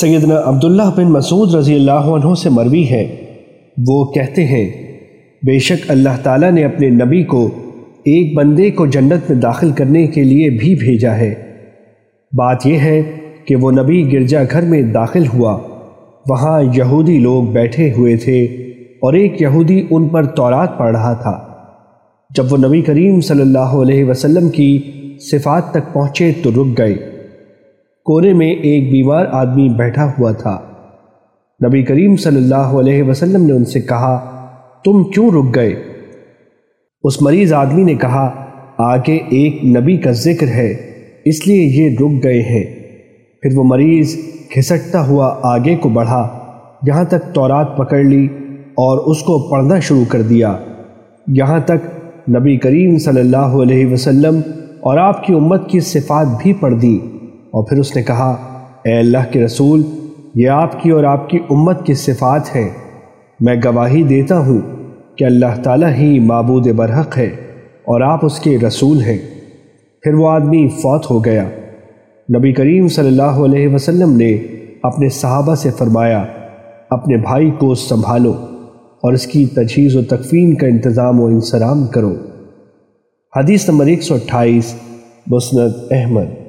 سیدنا عبداللہ بن مسعود رضی اللہ عنہ سے مروی ہے۔ وہ کہتے ہیں، بے شک اللہ تعالیٰ نے اپنے نبی کو ایک بندے کو جنت میں داخل کرنے کے لیے بھی بھیجا ہے۔ بات یہ ہے کہ وہ نبی گرجا گھر میں داخل ہوا۔ وہاں یہودی لوگ بیٹھے ہوئے تھے اور ایک یہودی ان پر تورات پڑھ رہا تھا۔ جب وہ نبی کریم صلی اللہ علیہ وسلم کی صفات تک پہنچے تو رک گئے۔ کونے میں ایک بیمار آدمی بیٹھا ہوا تھا۔ نبی کریم صلی اللہ علیہ وسلم نے ان سے کہا، تم کیوں رک گئے؟ اس مریض آدمی نے کہا، آگے ایک نبی کا ذکر ہے، اس لیے یہ رک گئے ہیں۔ پھر وہ مریض کھسٹتا ہوا آگے کو بڑھا، یہاں تک تورات پکڑ لی اور اس کو پڑھنا شروع کر دیا۔ یہاں تک نبی کریم صلی اللہ علیہ وسلم اور آپ کی امت کی صفات بھی پڑھ دی۔ اور پھر اس نے کہا، اے اللہ کے رسول، یہ آپ کی اور آپ کی امت کی صفات ہیں۔ میں گواہی دیتا ہوں کہ اللہ تعالیٰ ہی معبود برحق ہے اور آپ اس کے رسول ہیں۔ پھر وہ آدمی فوت ہو گیا۔ نبی کریم صلی اللہ علیہ وسلم نے اپنے صحابہ سے فرمایا، اپنے بھائی کو سنبھالو اور اس کی تجہیز و تکفین کا انتظام و انسرام کرو۔ حدیث نمبر 128 مسند احمد۔